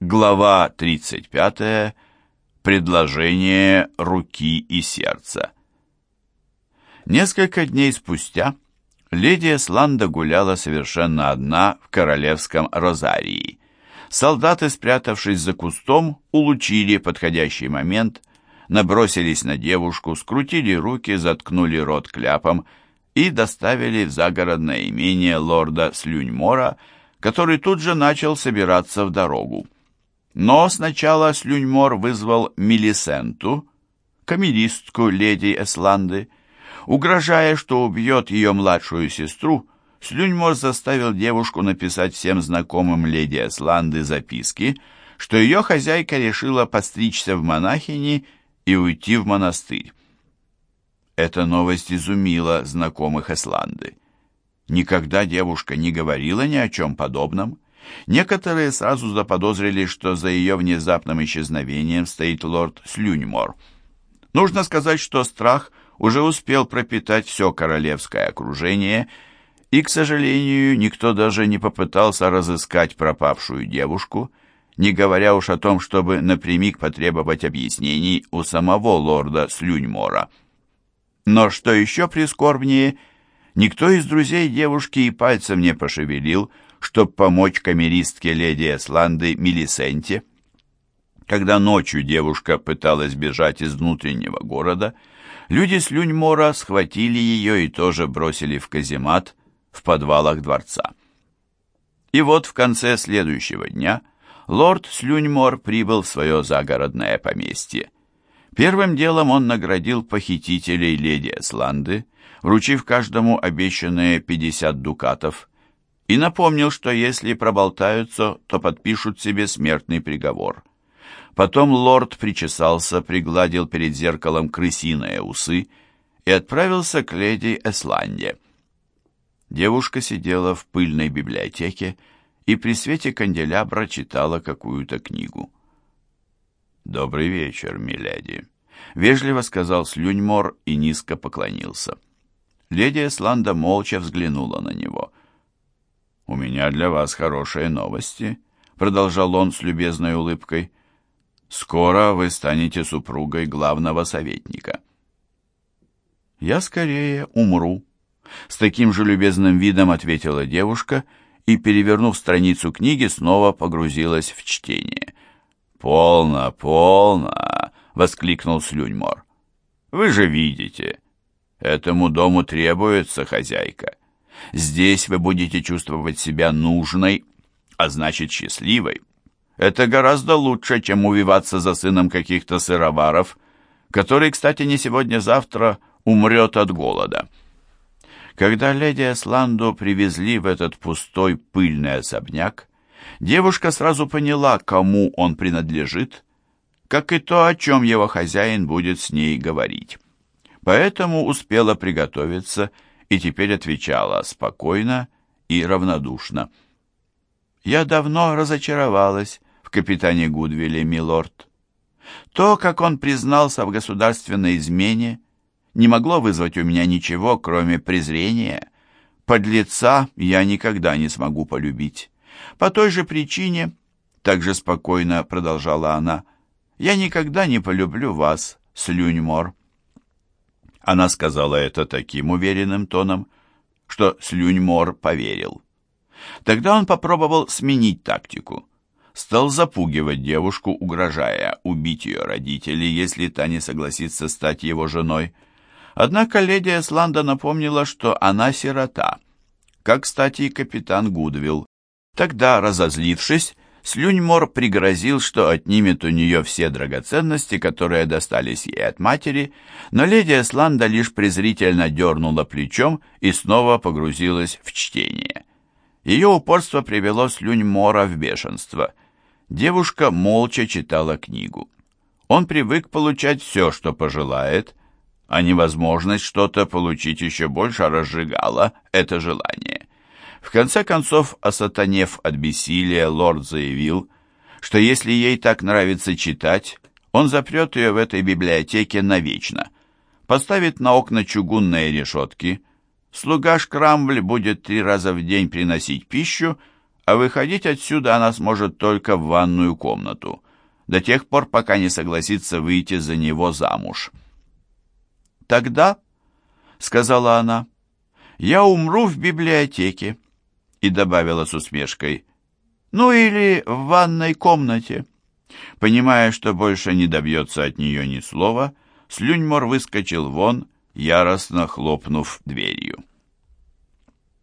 Глава 35. Предложение руки и сердца. Несколько дней спустя леди Эсланда гуляла совершенно одна в королевском розарии. Солдаты, спрятавшись за кустом, улучили подходящий момент, набросились на девушку, скрутили руки, заткнули рот кляпом и доставили в загородное имение лорда Слюньмора, который тут же начал собираться в дорогу. Но сначала Слюньмор вызвал Мелисенту, камеристку леди Эсланды. Угрожая, что убьет ее младшую сестру, Слюньмор заставил девушку написать всем знакомым леди Эсланды записки, что ее хозяйка решила постричься в монахини и уйти в монастырь. Эта новость изумила знакомых Эсланды. Никогда девушка не говорила ни о чем подобном. Некоторые сразу заподозрили, что за ее внезапным исчезновением стоит лорд Слюньмор. Нужно сказать, что страх уже успел пропитать все королевское окружение, и, к сожалению, никто даже не попытался разыскать пропавшую девушку, не говоря уж о том, чтобы напрямик потребовать объяснений у самого лорда Слюньмора. Но что еще прискорбнее, никто из друзей девушки и пальцем не пошевелил, чтобы помочь камеристке леди Эсланды Мелисенте. Когда ночью девушка пыталась бежать из внутреннего города, люди с Люньмора схватили ее и тоже бросили в каземат в подвалах дворца. И вот в конце следующего дня лорд Слюньмор прибыл в свое загородное поместье. Первым делом он наградил похитителей леди Эсланды, вручив каждому обещанные 50 дукатов, и напомнил, что если проболтаются, то подпишут себе смертный приговор. Потом лорд причесался, пригладил перед зеркалом крысиные усы и отправился к леди Эсланде. Девушка сидела в пыльной библиотеке и при свете канделябра читала какую-то книгу. «Добрый вечер, миледи», — вежливо сказал Слюньмор и низко поклонился. Леди Эсланда молча взглянула на него. «У меня для вас хорошие новости», — продолжал он с любезной улыбкой. «Скоро вы станете супругой главного советника». «Я скорее умру», — с таким же любезным видом ответила девушка и, перевернув страницу книги, снова погрузилась в чтение. «Полно, полно!» — воскликнул Слюньмор. «Вы же видите, этому дому требуется хозяйка». Здесь вы будете чувствовать себя нужной, а значит счастливой. Это гораздо лучше, чем увиваться за сыном каких-то сыроваров, который, кстати, не сегодня-завтра умрет от голода. Когда леди Эсланду привезли в этот пустой пыльный особняк, девушка сразу поняла, кому он принадлежит, как и то, о чем его хозяин будет с ней говорить. Поэтому успела приготовиться и теперь отвечала спокойно и равнодушно. «Я давно разочаровалась в капитане Гудвилле, милорд. То, как он признался в государственной измене, не могло вызвать у меня ничего, кроме презрения. Подлеца я никогда не смогу полюбить. По той же причине, так же спокойно продолжала она, я никогда не полюблю вас, Слюньмор. Она сказала это таким уверенным тоном, что Слюньмор поверил. Тогда он попробовал сменить тактику. Стал запугивать девушку, угрожая убить ее родителей, если та не согласится стать его женой. Однако леди Эсланда напомнила, что она сирота, как, кстати, и капитан Гудвилл. Тогда, разозлившись, Слюньмор пригрозил, что отнимет у нее все драгоценности, которые достались ей от матери, но леди Эсланда лишь презрительно дернула плечом и снова погрузилась в чтение. Ее упорство привело Слюньмора в бешенство. Девушка молча читала книгу. Он привык получать все, что пожелает, а невозможность что-то получить еще больше разжигала это желание. В конце концов, осатанев от бессилия, лорд заявил, что если ей так нравится читать, он запрет ее в этой библиотеке навечно, поставит на окна чугунные решетки, слуга Шкрамбль будет три раза в день приносить пищу, а выходить отсюда она сможет только в ванную комнату, до тех пор, пока не согласится выйти за него замуж. «Тогда», — сказала она, — «я умру в библиотеке», и добавила с усмешкой, «ну или в ванной комнате». Понимая, что больше не добьется от нее ни слова, Слюньмор выскочил вон, яростно хлопнув дверью.